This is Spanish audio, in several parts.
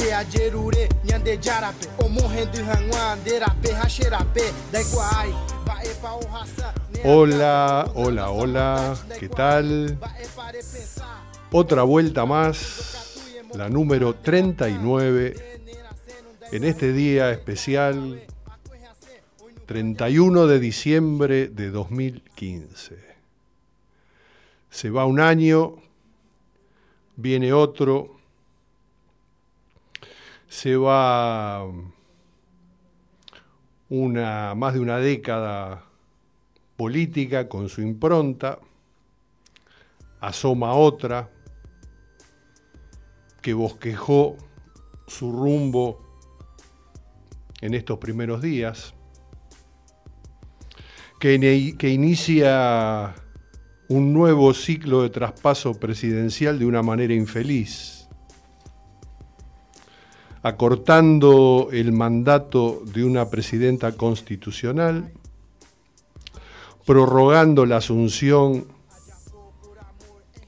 ajerure Nyande jarape Derape hasherape Hola, hola, hola, ¿qué tal? Otra vuelta más, la número 39, en este día especial, 31 de diciembre de 2015. Se va un año, viene otro, se va una, más de una década política con su impronta, asoma otra que bosquejó su rumbo en estos primeros días, que, que inicia un nuevo ciclo de traspaso presidencial de una manera infeliz, acortando el mandato de una presidenta constitucional, prorrogando la asunción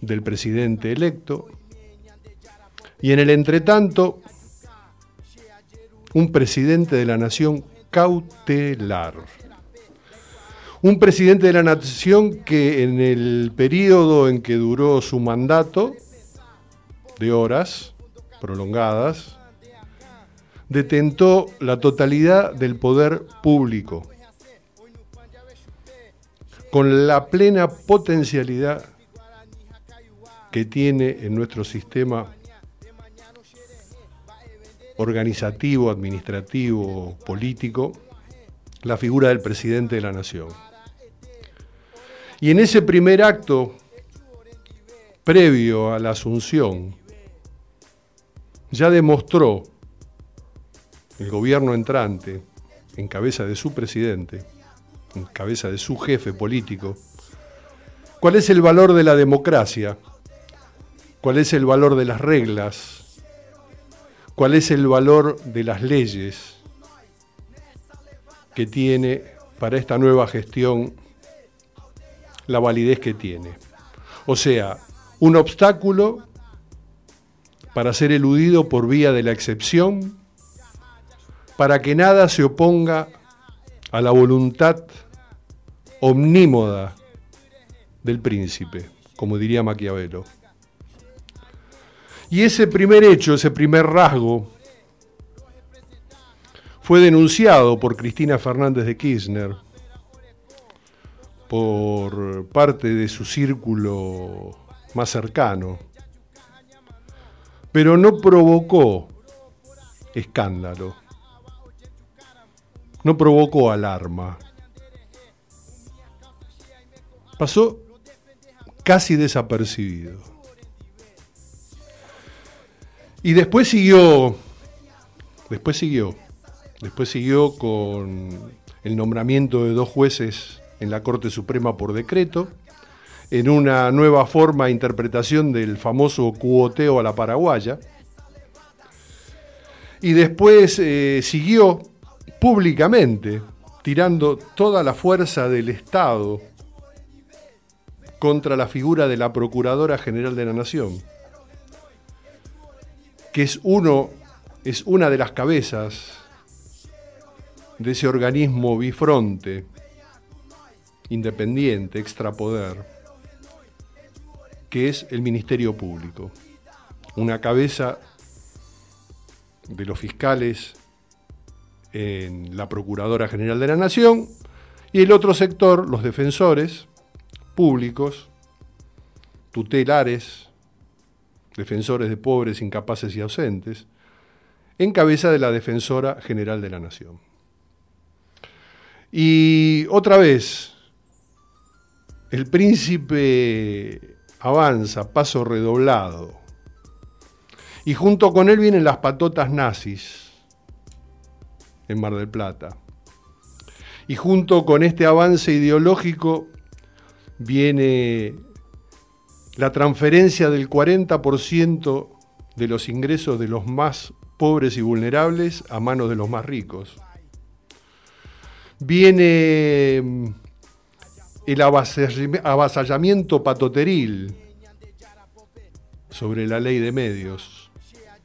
del presidente electo y en el entretanto un presidente de la nación cautelar. Un presidente de la nación que en el periodo en que duró su mandato, de horas prolongadas, detentó la totalidad del poder público con la plena potencialidad que tiene en nuestro sistema organizativo, administrativo, político, la figura del presidente de la nación. Y en ese primer acto, previo a la asunción, ya demostró el gobierno entrante, en cabeza de su presidente, en cabeza de su jefe político, cuál es el valor de la democracia, cuál es el valor de las reglas, cuál es el valor de las leyes que tiene para esta nueva gestión la validez que tiene. O sea, un obstáculo para ser eludido por vía de la excepción, para que nada se oponga a la voluntad omnímoda del príncipe, como diría Maquiavelo. Y ese primer hecho, ese primer rasgo, fue denunciado por Cristina Fernández de Kirchner, por parte de su círculo más cercano, pero no provocó escándalo, no provocó alarma pasó casi desapercibido. Y después siguió, después siguió, después siguió con el nombramiento de dos jueces en la Corte Suprema por decreto, en una nueva forma de interpretación del famoso cuoteo a la paraguaya. Y después eh, siguió públicamente tirando toda la fuerza del Estado contra la figura de la Procuradora General de la Nación, que es, uno, es una de las cabezas de ese organismo bifronte, independiente, extrapoder, que es el Ministerio Público. Una cabeza de los fiscales en la Procuradora General de la Nación y el otro sector, los defensores, públicos, tutelares, defensores de pobres, incapaces y ausentes, en cabeza de la Defensora General de la Nación. Y otra vez, el príncipe avanza, paso redoblado, y junto con él vienen las patotas nazis en Mar del Plata. Y junto con este avance ideológico viene la transferencia del 40% de los ingresos de los más pobres y vulnerables a manos de los más ricos. Viene mm, el avasallamiento patoteril sobre la ley de medios,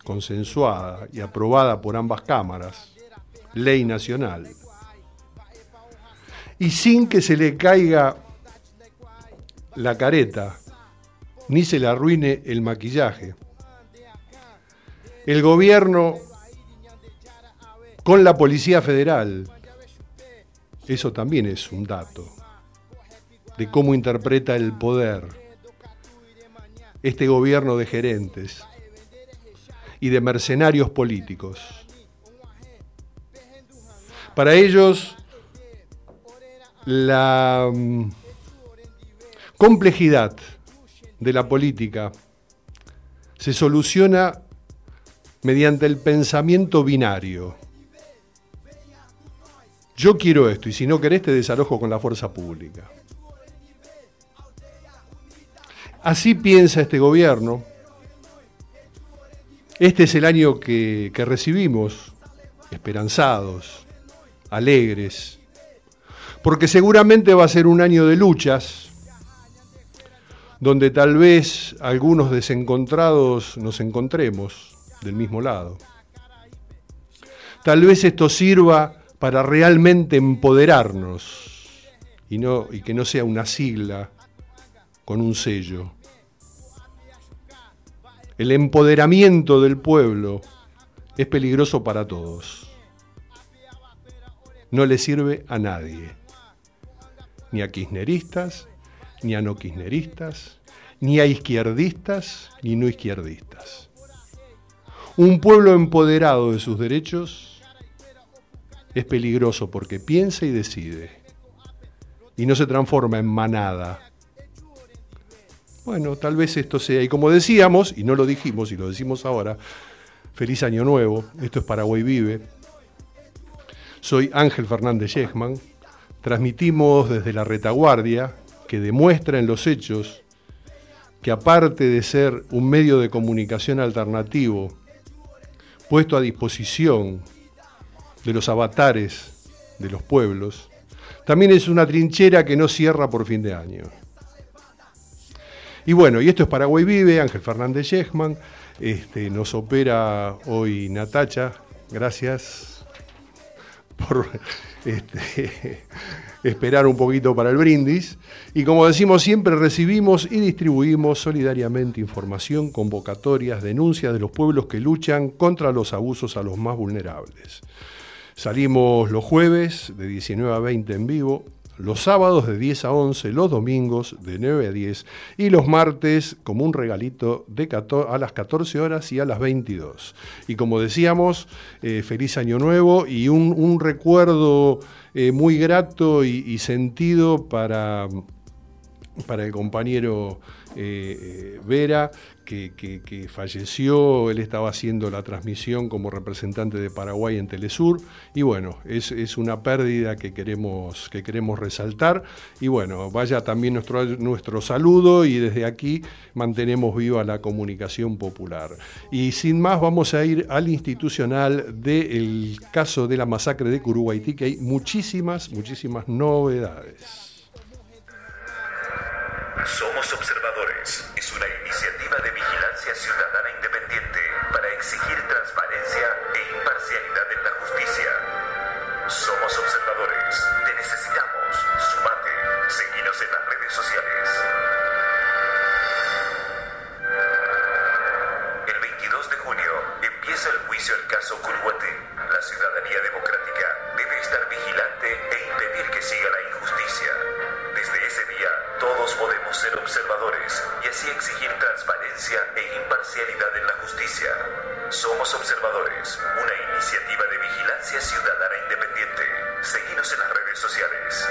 consensuada y aprobada por ambas cámaras, ley nacional, y sin que se le caiga la careta, ni se le arruine el maquillaje. El gobierno con la Policía Federal, eso también es un dato de cómo interpreta el poder este gobierno de gerentes y de mercenarios políticos. Para ellos, la mm, complejidad de la política se soluciona mediante el pensamiento binario. Yo quiero esto y si no querés te desalojo con la fuerza pública. Así piensa este gobierno. Este es el año que, que recibimos, esperanzados, alegres, porque seguramente va a ser un año de luchas, donde tal vez algunos desencontrados nos encontremos del mismo lado. Tal vez esto sirva para realmente empoderarnos y, no, y que no sea una sigla con un sello. El empoderamiento del pueblo es peligroso para todos. No le sirve a nadie ni a kirchneristas, ni a no kirchneristas, ni a izquierdistas, ni no izquierdistas. Un pueblo empoderado de sus derechos es peligroso porque piensa y decide y no se transforma en manada. Bueno, tal vez esto sea, y como decíamos, y no lo dijimos y lo decimos ahora, feliz año nuevo, esto es Paraguay Vive. Soy Ángel Fernández Yechman, transmitimos desde la retaguardia, que demuestra en los hechos que aparte de ser un medio de comunicación alternativo, puesto a disposición de los avatares de los pueblos, también es una trinchera que no cierra por fin de año. Y bueno, y esto es Paraguay Vive, Ángel Fernández Yechman, este, nos opera hoy Natacha, gracias por este, esperar un poquito para el brindis. Y como decimos siempre, recibimos y distribuimos solidariamente información, convocatorias, denuncias de los pueblos que luchan contra los abusos a los más vulnerables. Salimos los jueves de 19 a 20 en vivo, los sábados de 10 a 11, los domingos de 9 a 10 y los martes como un regalito de a las 14 horas y a las 22. Y como decíamos, eh, feliz año nuevo y un, recuerdo eh, muy grato y, sentido para, para el compañero eh, Vera, que, falleció, él estaba haciendo la transmisión como representante de Paraguay en Telesur, y bueno, es, una pérdida que queremos, que queremos resaltar, y bueno, vaya también nuestro, nuestro saludo y desde aquí mantenemos viva la comunicación popular. Y sin más, vamos a ir al institucional del caso de la masacre de Curuguaití, que hay muchísimas, muchísimas novedades. Somos observadores. Es una iniciativa de vigilancia ciudadana independiente para exigir transparencia e imparcialidad en la justicia. Somos observadores. Te necesitamos. Sumate. Seguinos en las redes sociales. El 22 de junio empieza el juicio al caso Curhuate. La ciudadanía democrática debe estar vigilante e impedir que siga la injusticia. Desde ese día, todos podemos ser observadores y así exigir transparencia e imparcialidad en la justicia. Somos observadores, una iniciativa de vigilancia ciudadana independiente. Seguimos en las redes sociales.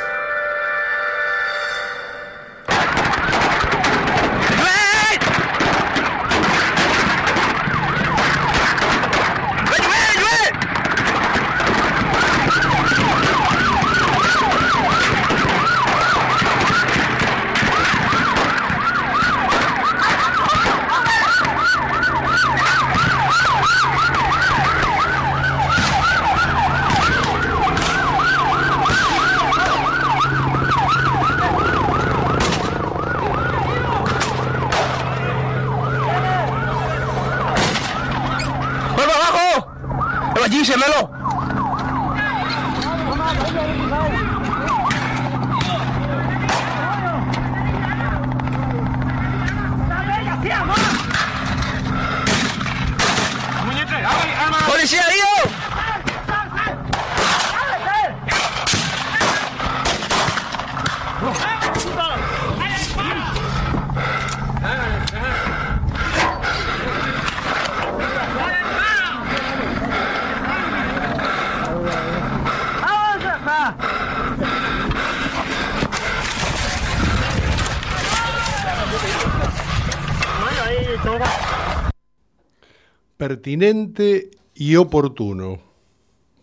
Pertinente y oportuno.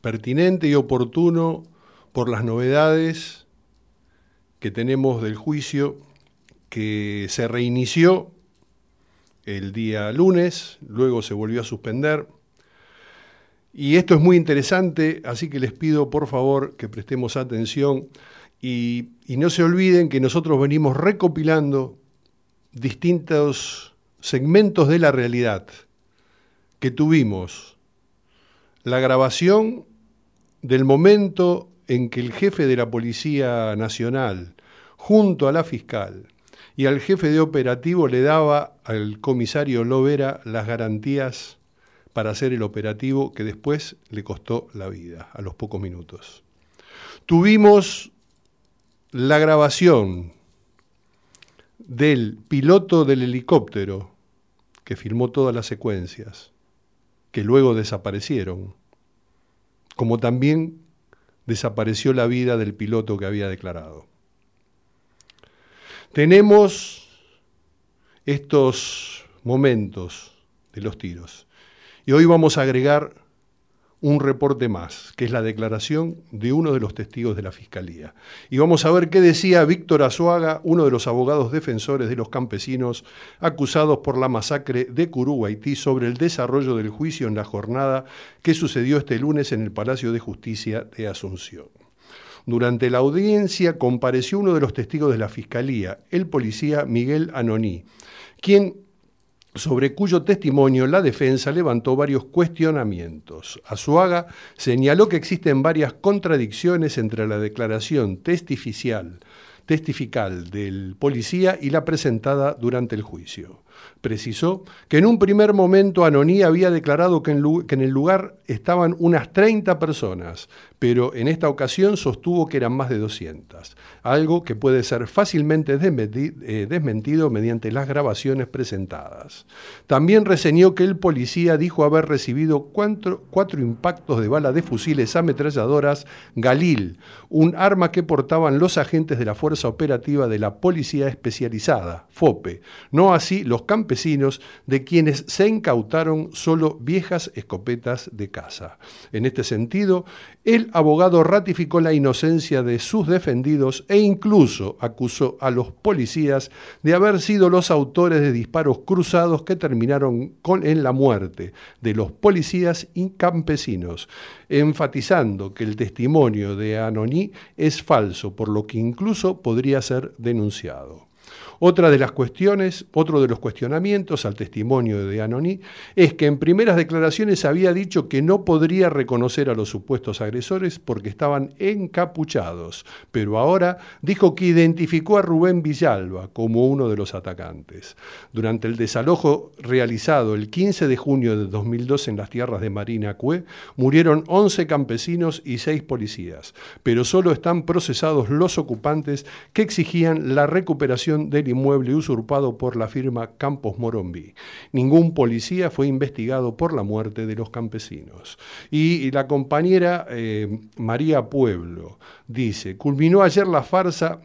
Pertinente y oportuno por las novedades que tenemos del juicio que se reinició el día lunes, luego se volvió a suspender. Y esto es muy interesante, así que les pido por favor que prestemos atención y, y no se olviden que nosotros venimos recopilando distintos segmentos de la realidad que tuvimos. La grabación del momento en que el jefe de la Policía Nacional, junto a la fiscal y al jefe de operativo, le daba al comisario Lovera las garantías para hacer el operativo que después le costó la vida a los pocos minutos. Tuvimos la grabación del piloto del helicóptero que filmó todas las secuencias, que luego desaparecieron, como también desapareció la vida del piloto que había declarado. Tenemos estos momentos de los tiros y hoy vamos a agregar un reporte más, que es la declaración de uno de los testigos de la Fiscalía. Y vamos a ver qué decía Víctor Azuaga, uno de los abogados defensores de los campesinos acusados por la masacre de Curuguaití sobre el desarrollo del juicio en la jornada que sucedió este lunes en el Palacio de Justicia de Asunción. Durante la audiencia compareció uno de los testigos de la Fiscalía, el policía Miguel Anoní, quien sobre cuyo testimonio la defensa levantó varios cuestionamientos. Azuaga señaló que existen varias contradicciones entre la declaración testifical del policía y la presentada durante el juicio. Precisó que en un primer momento Anoní había declarado que en, el lugar estaban unas 30 personas, pero en esta ocasión sostuvo que eran más de 200, algo que puede ser fácilmente eh, desmentido mediante las grabaciones presentadas. También reseñó que el policía dijo haber recibido cuatro, cuatro impactos de bala de fusiles ametralladoras Galil, un arma que portaban los agentes de la Fuerza Operativa de la Policía Especializada, FOPE, no así los campesinos de quienes se incautaron solo viejas escopetas de caza. En este sentido, el abogado ratificó la inocencia de sus defendidos e incluso acusó a los policías de haber sido los autores de disparos cruzados que terminaron con, la muerte de los policías y campesinos, enfatizando que el testimonio de Anoní es falso, por lo que incluso podría ser denunciado. Otra de las cuestiones, otro de los cuestionamientos al testimonio de Anoní es que en primeras declaraciones había dicho que no podría reconocer a los supuestos agresores porque estaban encapuchados, pero ahora dijo que identificó a Rubén Villalba como uno de los atacantes. Durante el desalojo realizado el 15 de junio de 2002 en las tierras de Marina Cue, murieron 11 campesinos y 6 policías, pero solo están procesados los ocupantes que exigían la recuperación del inmueble usurpado por la firma Campos Morombi. Ningún policía fue investigado por la muerte de los campesinos. Y la compañera eh, María Pueblo dice, culminó ayer la farsa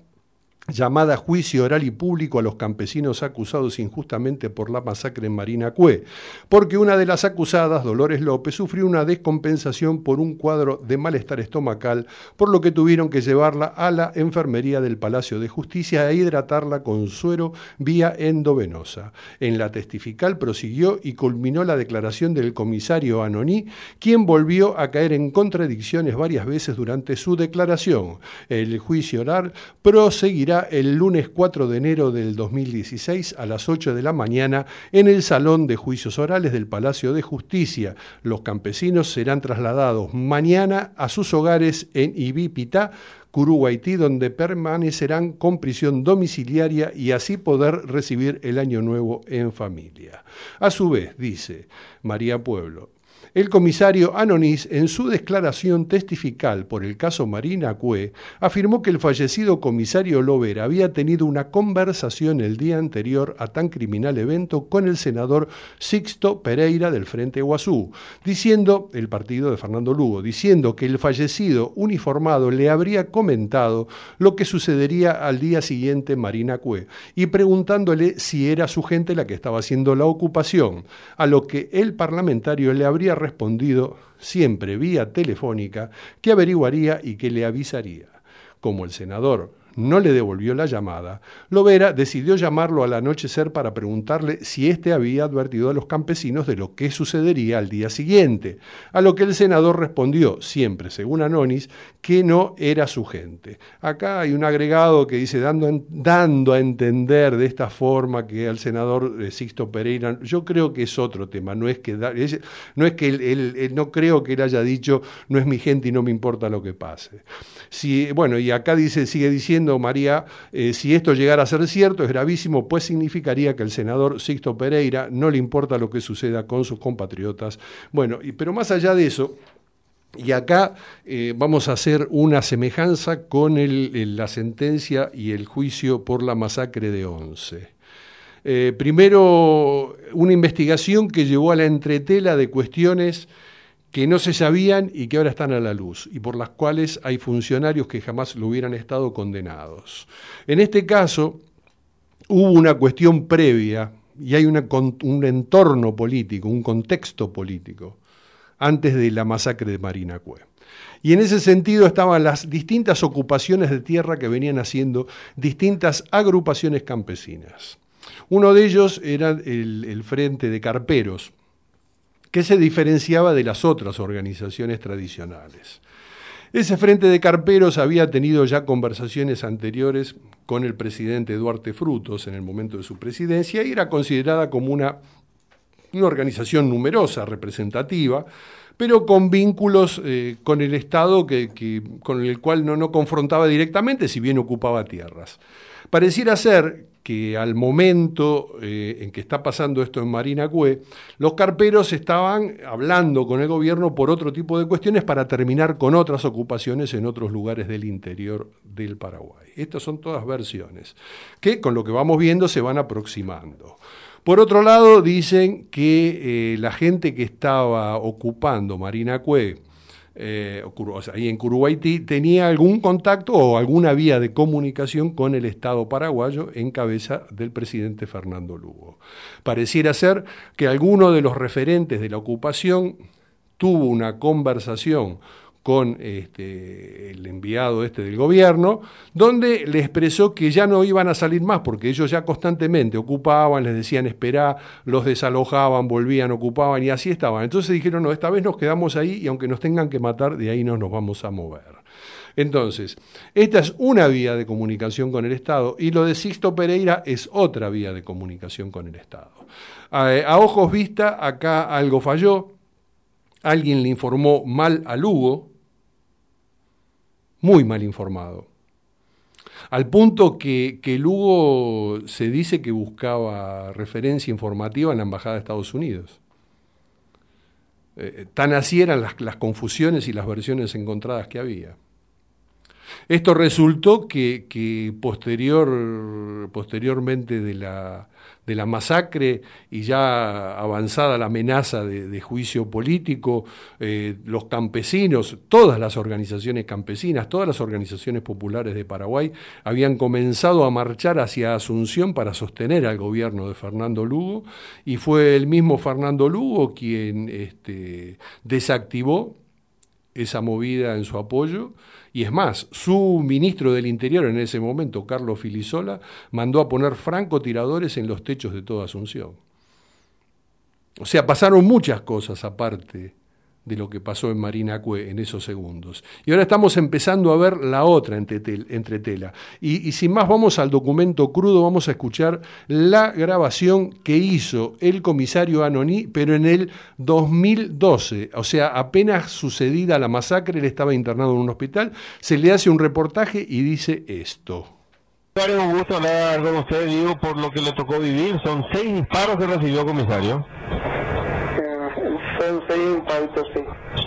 llamada juicio oral y público a los campesinos acusados injustamente por la masacre en Marina Cue, porque una de las acusadas, Dolores López, sufrió una descompensación por un cuadro de malestar estomacal, por lo que tuvieron que llevarla a la enfermería del Palacio de Justicia e hidratarla con suero vía endovenosa. En la testifical prosiguió y culminó la declaración del comisario Anoní, quien volvió a caer en contradicciones varias veces durante su declaración. El juicio oral proseguirá el lunes 4 de enero del 2016 a las 8 de la mañana en el Salón de Juicios Orales del Palacio de Justicia. Los campesinos serán trasladados mañana a sus hogares en Ibipitá, Curuguaití, donde permanecerán con prisión domiciliaria y así poder recibir el año nuevo en familia. A su vez, dice María Pueblo, el comisario Anonís, en su declaración testifical por el caso Marina Cue, afirmó que el fallecido comisario Lover había tenido una conversación el día anterior a tan criminal evento con el senador Sixto Pereira del Frente Guazú, diciendo, el partido de Fernando Lugo, diciendo que el fallecido uniformado le habría comentado lo que sucedería al día siguiente Marina Cue y preguntándole si era su gente la que estaba haciendo la ocupación, a lo que el parlamentario le habría respondido, siempre vía telefónica, que averiguaría y que le avisaría. Como el senador no le devolvió la llamada, Lovera decidió llamarlo al anochecer para preguntarle si éste había advertido a los campesinos de lo que sucedería al día siguiente, a lo que el senador respondió, siempre según Anonis, que no era su gente. Acá hay un agregado que dice, dando, dando a entender de esta forma que al senador eh, Sixto Pereira, yo creo que es otro tema, no es que, no, es que él, no creo que él haya dicho, no es mi gente y no me importa lo que pase. Bueno, y acá dice, sigue diciendo, María, eh, si esto llegara a ser cierto, es gravísimo, pues significaría que el senador Sixto Pereira no le importa lo que suceda con sus compatriotas. Bueno, pero más allá de eso, y acá eh, vamos a hacer una semejanza con la sentencia y el juicio por la masacre de Once. Eh, primero, una investigación que llevó a la entretela de cuestiones que no se sabían y que ahora están a la luz, y por las cuales hay funcionarios que jamás lo hubieran estado condenados. En este caso, hubo una cuestión previa y hay un entorno político, un contexto político, antes de la masacre de Marina Cue. Y en ese sentido estaban las distintas ocupaciones de tierra que venían haciendo distintas agrupaciones campesinas. Uno de ellos era el Frente de Carperos, que se diferenciaba de las otras organizaciones tradicionales. Ese frente de carperos había tenido ya conversaciones anteriores con el presidente Duarte Frutos en el momento de su presidencia y era considerada como una, organización numerosa, representativa, pero con vínculos eh, con el Estado que, con el cual no, no confrontaba directamente, si bien ocupaba tierras. Pareciera ser que al momento eh, en que está pasando esto en Marina Cue, los carperos estaban hablando con el gobierno por otro tipo de cuestiones para terminar con otras ocupaciones en otros lugares del interior del Paraguay. Estas son todas versiones que con lo que vamos viendo se van aproximando. Por otro lado, dicen que eh, la gente que estaba ocupando Marina Cue, eh, ahí en Curuguaití, tenía algún contacto o alguna vía de comunicación con el Estado paraguayo en cabeza del presidente Fernando Lugo. Pareciera ser que alguno de los referentes de la ocupación tuvo una conversación con este, el enviado este del gobierno, donde le expresó que ya no iban a salir más, porque ellos ya constantemente ocupaban, les decían esperar, los desalojaban, volvían, ocupaban y así estaban. Entonces dijeron, no, esta vez nos quedamos ahí y aunque nos tengan que matar, de ahí no nos vamos a mover. Entonces, esta es una vía de comunicación con el Estado y lo de Sixto Pereira es otra vía de comunicación con el Estado. A, a ojos vista, acá algo falló, alguien le informó mal a Lugo, muy mal informado. Al punto que, que Lugo se dice que buscaba referencia informativa en la Embajada de Estados Unidos. Eh, tan así eran las, las, confusiones y las versiones encontradas que había. Esto resultó que, que posterior, posteriormente de la, de la masacre y ya avanzada la amenaza de, juicio político, eh, los campesinos, todas las organizaciones campesinas, todas las organizaciones populares de Paraguay habían comenzado a marchar hacia Asunción para sostener al gobierno de Fernando Lugo y fue el mismo Fernando Lugo quien este, desactivó esa movida en su apoyo y es más, su ministro del Interior en ese momento, Carlos Filisola, mandó a poner francotiradores en los techos de toda Asunción. O sea, pasaron muchas cosas aparte de lo que pasó en Marinacue en esos segundos. Y ahora estamos empezando a ver la otra entretela. Y, sin más vamos al documento crudo, vamos a escuchar la grabación que hizo el comisario Anoní, pero en el 2012, o sea, apenas sucedida la masacre, él estaba internado en un hospital, se le hace un reportaje y dice esto. Un gusto hablar con usted, digo, por lo que le tocó vivir. Son seis disparos que recibió, comisario. Son seis impactos, sí.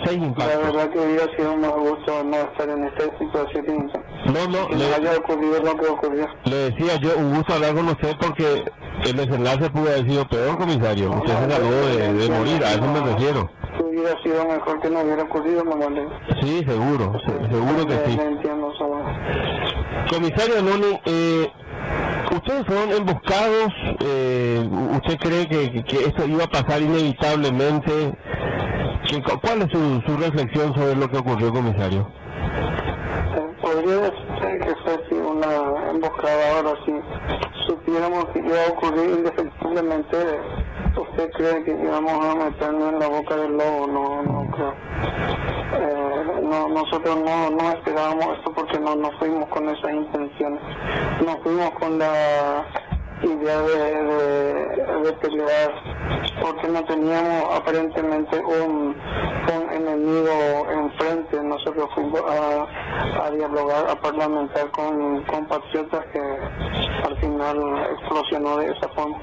Seis impactos. La verdad que hubiera sido más gusto no estar en esta situación. No, no, que le, no haya ocurrido lo que ocurrió. le decía yo, un gusto hablar con usted porque el desenlace pudo haber sido peor, comisario. Usted se salvó de, de morir, a eso me refiero. Hubiera sido mejor que no hubiera ocurrido, Manuel. Sí, seguro, se- seguro que sí. Comisario Noni, eh, ustedes fueron emboscados, eh, ¿usted cree que, que esto iba a pasar inevitablemente? ¿Qué- ¿Cuál es su, su reflexión sobre lo que ocurrió, comisario? Podría decirse que fue una emboscada ahora, si supiéramos que iba a ocurrir indefectiblemente, ¿usted cree que íbamos a meternos en la boca del lobo? No, no creo. Eh, no, nosotros no, no esperábamos esto porque no, no fuimos con esas intenciones. No fuimos con la idea de, de, de pelear porque no teníamos aparentemente un, un enemigo enfrente. Nosotros fuimos a, a dialogar, a parlamentar con compatriotas que al final explosionó de esa forma.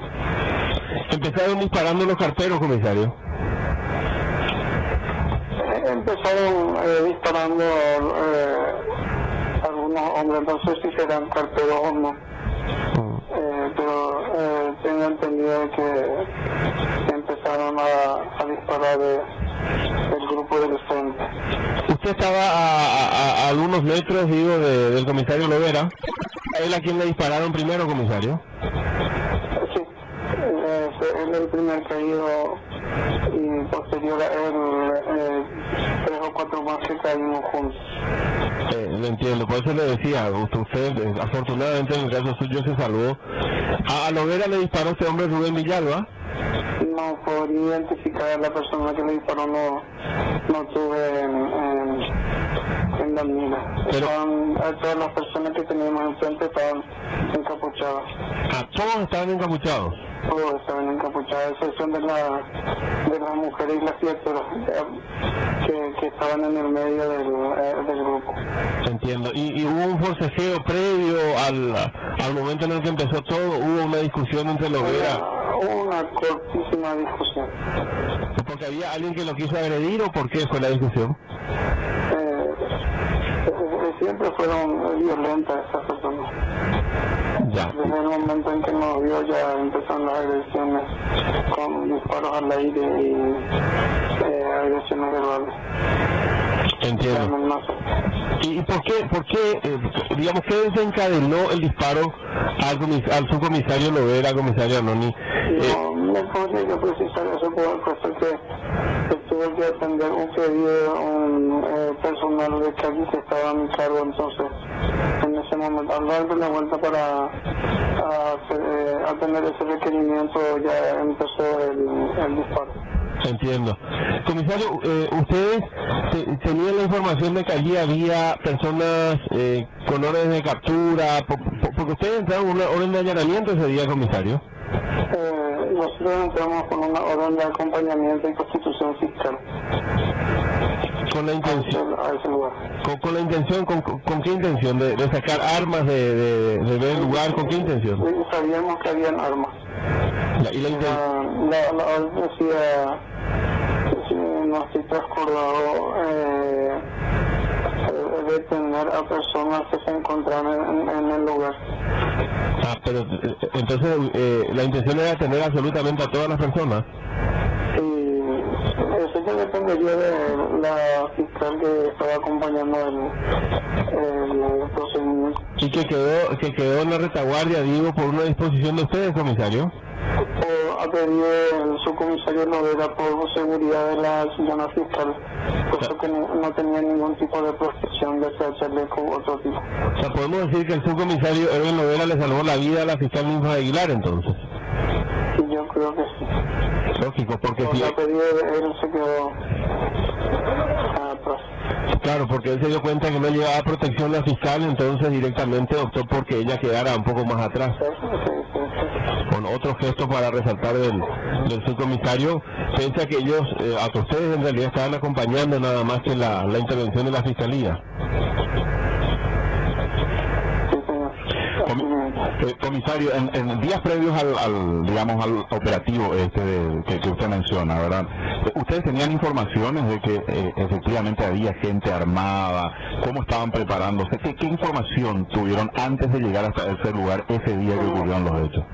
Empezaron disparando los carteros, comisario. Empezaron eh, disparando eh, algunos hombres, no sé si serán carteros o no. Eh, pero eh, tengo entendido que empezaron a, a disparar de, del grupo del frente. Usted estaba a, a- a algunos metros, digo, de- del comisario Lovera. ¿A él a quién le dispararon primero, comisario? Sí, eh, fue él el primer caído y posterior a él eh, tres o cuatro más que caímos juntos. Eh, lo entiendo, por eso le decía, usted, usted, eh, afortunadamente en el caso suyo se salvó. A, a Lovera le disparó este hombre Rubén Villalba. No podría identificar a la persona que le disparó, no, no tuve en, en, en la mira. Pero- Estaban- a todas las personas que teníamos enfrente estaban encapuchadas. A todos estaban encapuchados. Todos estaban encapuchadas, a excepción de, la, de las mujeres y las criaturas eh, que, que estaban en el medio del, eh, del grupo. Entiendo. Y, y hubo un forcejeo previo al, al momento en el que empezó todo, hubo una discusión entre Lovera. Hubo una cortísima discusión. ¿Porque había alguien que lo quiso agredir o por qué fue la discusión? Eh, eh, siempre fueron violentas esas personas. Desde el momento en que nos vio ya empezaron las agresiones con disparos al aire y eh, agresiones verbales. Entiendo. ¿Y y por qué, por qué eh, digamos, qué desencadenó el disparo al, comis- al subcomisario Lovera, comisario Anoni? Eh, No, podría yo precisar eso por puesto que, tuve que atender un pedido un eh, personal de calle que estaba a mi cargo entonces en ese momento al darle la vuelta para a hacer, eh, atender ese requerimiento ya empezó el, el disparo. Entiendo. Comisario, eh, ¿ustedes te- tenían la información de que allí había personas eh, con órdenes de captura? Po- po- porque ustedes entraron una orden de allanamiento ese día, comisario. Eh, nosotros entramos con una orden de acompañamiento y constitución fiscal Con la intención, a ese lugar. con, con la intención, con, con- qué intención? ¿De, de sacar armas de, de, de ver el lugar? ¿Con qué intención? Sabíamos que habían armas. La- y la inten- La, la, la orden decía, si no estoy transcurrido, eh, detener a personas que se encontraban en, en el lugar. Ah, pero eh, entonces eh, la intención era tener absolutamente a todas las personas. Y eso ya dependería de la fiscal que estaba acompañando el, el procedimiento. Y que quedó, que quedó en la retaguardia, digo, por una disposición de ustedes, comisario. O a pedir el subcomisario Lovera por seguridad de la señora fiscal, puesto que no, no tenía ningún tipo de protección de sea chaleco u otro tipo. O sea, podemos decir que el subcomisario Erwin Lovera le salvó la vida a la fiscal Ninfa Aguilar, entonces. Y yo creo que sí. Lógico, porque si... la él se quedó Claro, porque él se dio cuenta que no llevaba protección la fiscal, entonces directamente optó porque ella quedara un poco más atrás. Con otro gesto para resaltar del, del subcomisario, piensa que ellos, eh, a ustedes en realidad estaban acompañando nada más que la, la intervención de la fiscalía. Eh, comisario, en, días previos al, digamos, al operativo este que, usted menciona, ¿verdad? ¿Ustedes tenían informaciones de que eh, efectivamente había gente armada? ¿Cómo estaban preparándose? ¿Qué, ¿Qué, información tuvieron antes de llegar hasta ese lugar ese día que ocurrieron los hechos?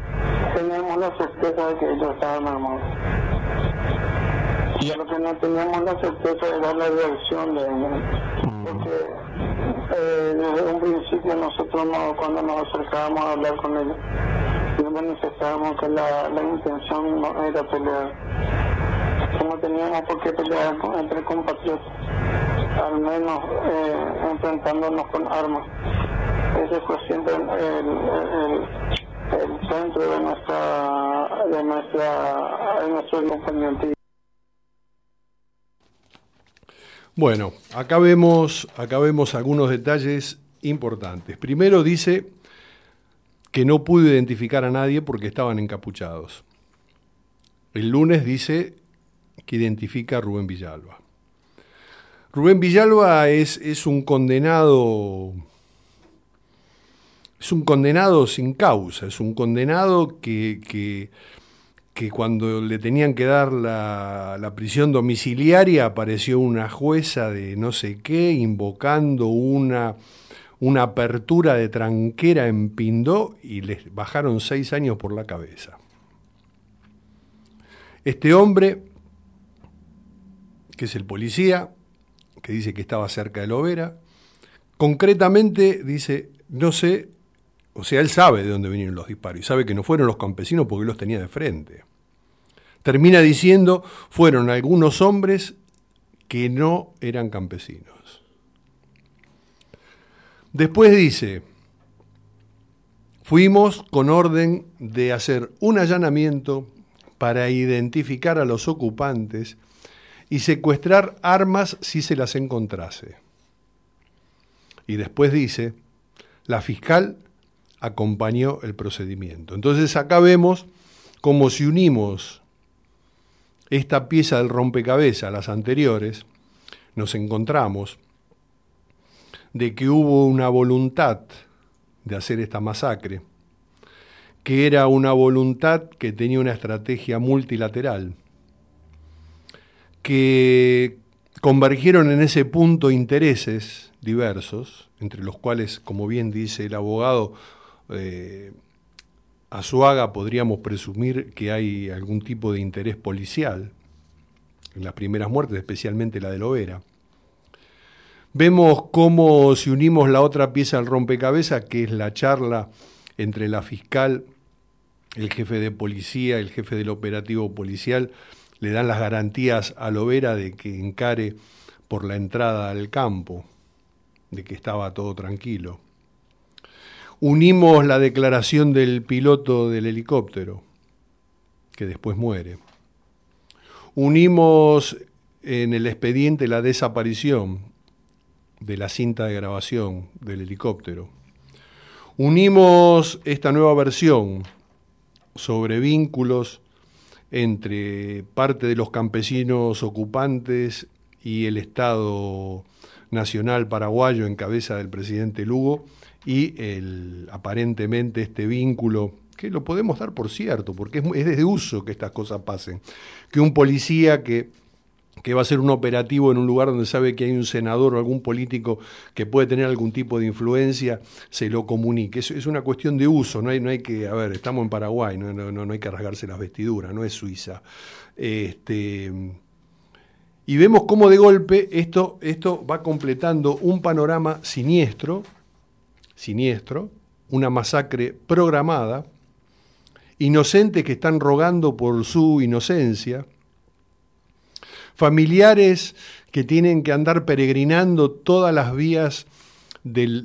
Teníamos la certeza de que ellos estaban armados. Y lo que no teníamos la certeza era la reacción de ellos. Porque eh, desde un principio nosotros no, cuando nos acercábamos a hablar con ellos, siempre manifestábamos que la, la intención no era pelear. No teníamos por qué pelear entre compatriotas, al menos eh, enfrentándonos con armas. Ese fue siempre el, el, el centro de nuestra de nuestra de nuestro acompañamiento. Bueno, acá vemos, acá vemos algunos detalles importantes. Primero dice que no pudo identificar a nadie porque estaban encapuchados. El lunes dice que identifica a Rubén Villalba. Rubén Villalba es, es un condenado. Es un condenado sin causa, es un condenado que, que que cuando le tenían que dar la, prisión domiciliaria apareció una jueza de no sé qué invocando una, una apertura de tranquera en Pindó y les bajaron seis años por la cabeza. Este hombre, que es el policía, que dice que estaba cerca de Lovera, concretamente dice, no sé, o sea, él sabe de dónde vinieron los disparos y sabe que no fueron los campesinos porque los tenía de frente termina diciendo, fueron algunos hombres que no eran campesinos. Después dice, fuimos con orden de hacer un allanamiento para identificar a los ocupantes y secuestrar armas si se las encontrase. Y después dice, la fiscal acompañó el procedimiento. Entonces acá vemos como si unimos esta pieza del rompecabezas, las anteriores, nos encontramos de que hubo una voluntad de hacer esta masacre, que era una voluntad que tenía una estrategia multilateral, que convergieron en ese punto intereses diversos, entre los cuales, como bien dice el abogado, eh, Azuaga podríamos presumir que hay algún tipo de interés policial en las primeras muertes, especialmente la de Lovera. Vemos cómo si unimos la otra pieza al rompecabezas, que es la charla entre la fiscal, el jefe de policía, el jefe del operativo policial, le dan las garantías a Lovera de que encare por la entrada al campo, de que estaba todo tranquilo. Unimos la declaración del piloto del helicóptero, que después muere. Unimos en el expediente la desaparición de la cinta de grabación del helicóptero. Unimos esta nueva versión sobre vínculos entre parte de los campesinos ocupantes y el Estado Nacional Paraguayo en cabeza del presidente Lugo y el, aparentemente este vínculo, que lo podemos dar por cierto, porque es, es desde uso que estas cosas pasen, que un policía que que va a ser un operativo en un lugar donde sabe que hay un senador o algún político que puede tener algún tipo de influencia, se lo comunique. Es, es una cuestión de uso, no hay, no hay que, a ver, estamos en Paraguay, no, no, no hay que rasgarse las vestiduras, no es Suiza. Este, y vemos cómo de golpe esto, esto va completando un panorama siniestro, siniestro, una masacre programada, inocentes que están rogando por su inocencia, familiares que tienen que andar peregrinando todas las vías de,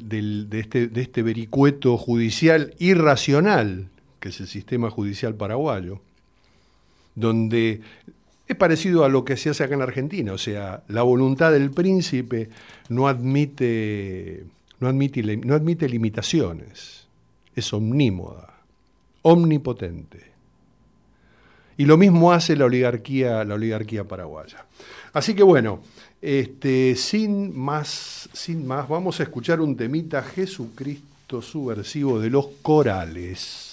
este, de este vericueto judicial irracional, que es el sistema judicial paraguayo, donde Es parecido a lo que se hace acá en Argentina, o sea, la voluntad del príncipe no admite, no admite, no admite limitaciones, es omnímoda, omnipotente. Y lo mismo hace la oligarquía, la oligarquía paraguaya. Así que bueno, este, sin, más, sin más, vamos a escuchar un temita Jesucristo subversivo de los corales.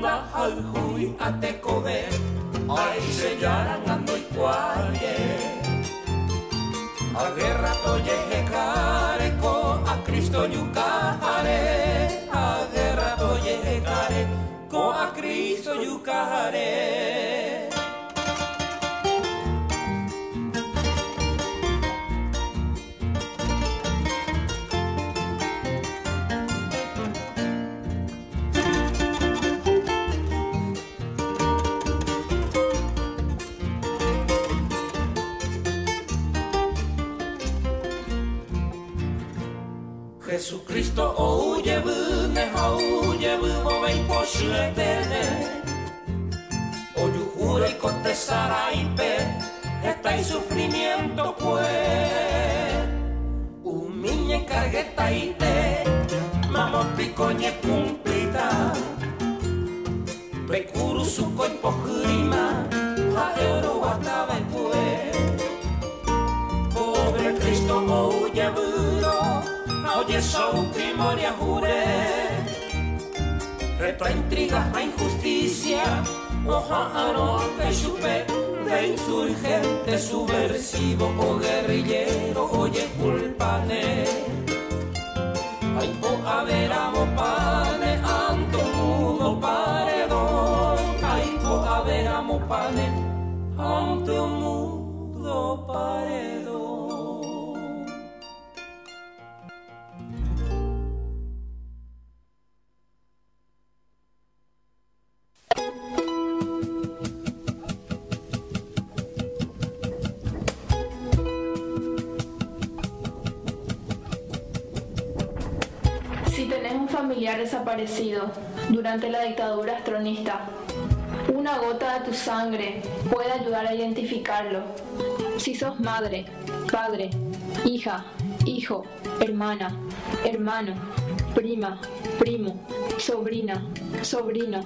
να αγχούει ατεκοδέ Άι σε γιάρα να νοικουάγε Αγέρα το γεχεκάρεκο ακριστολιουκάρε Αγέρα το γεχεκάρεκο ακριστολιουκάρε pe está en sufrimiento pues Un niño cargueta y te Mamo picoñe cumplita Pecuru su cuerpo grima A euro bataba pues Pobre Cristo oye oye son primoria jure. Reto a intrigas a injusticia. Oja aro chupe. De insurgente subversivo o guerrillero. Oye culpane. Ay po haber amo pane. Anto mudo paredón. Ay po haber amo pane. Ante un mudo paredón durante la dictadura astronista. Una gota de tu sangre puede ayudar a identificarlo. Si sos madre, padre, hija, hijo, hermana, hermano, prima, primo, sobrina, sobrino,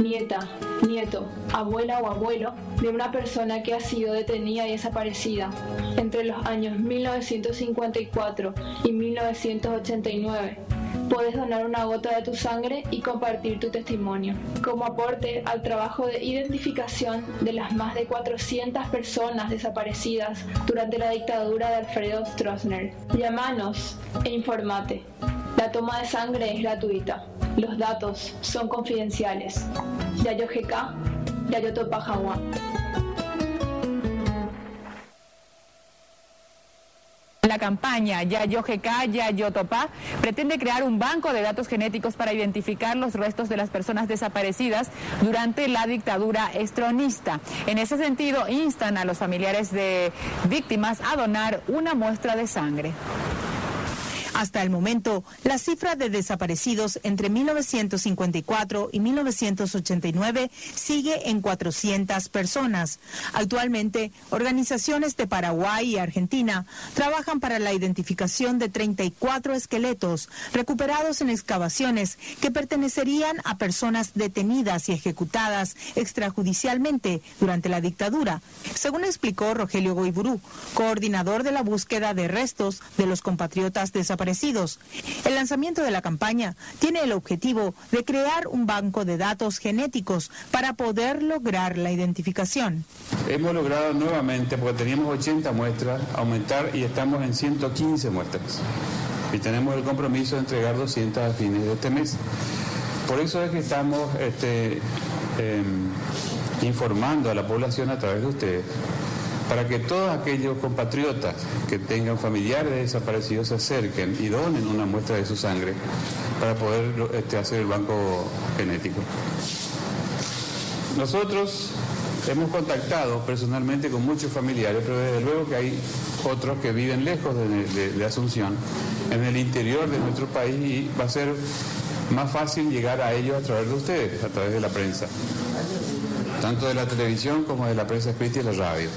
nieta, nieto, abuela o abuelo de una persona que ha sido detenida y desaparecida entre los años 1954 y 1989 puedes donar una gota de tu sangre y compartir tu testimonio como aporte al trabajo de identificación de las más de 400 personas desaparecidas durante la dictadura de Alfredo Stroessner. Llámanos e informate. La toma de sangre es gratuita. Los datos son confidenciales. Yayo GK, Yayo Topa La campaña Yayo GK, Yayo Topá pretende crear un banco de datos genéticos para identificar los restos de las personas desaparecidas durante la dictadura estronista. En ese sentido, instan a los familiares de víctimas a donar una muestra de sangre. Hasta el momento, la cifra de desaparecidos entre 1954 y 1989 sigue en 400 personas. Actualmente, organizaciones de Paraguay y Argentina trabajan para la identificación de 34 esqueletos recuperados en excavaciones que pertenecerían a personas detenidas y ejecutadas extrajudicialmente durante la dictadura, según explicó Rogelio Goiburú, coordinador de la búsqueda de restos de los compatriotas desaparecidos. El lanzamiento de la campaña tiene el objetivo de crear un banco de datos genéticos para poder lograr la identificación. Hemos logrado nuevamente, porque teníamos 80 muestras, aumentar y estamos en 115 muestras. Y tenemos el compromiso de entregar 200 a fines de este mes. Por eso es que estamos este, em, informando a la población a través de ustedes para que todos aquellos compatriotas que tengan familiares desaparecidos se acerquen y donen una muestra de su sangre para poder este, hacer el banco genético. Nosotros hemos contactado personalmente con muchos familiares, pero desde luego que hay otros que viven lejos de, Asunción, en el interior de nuestro país, y va a ser más fácil llegar a ellos a través de ustedes, a través de la prensa, tanto de la televisión como de la prensa escrita y la radio.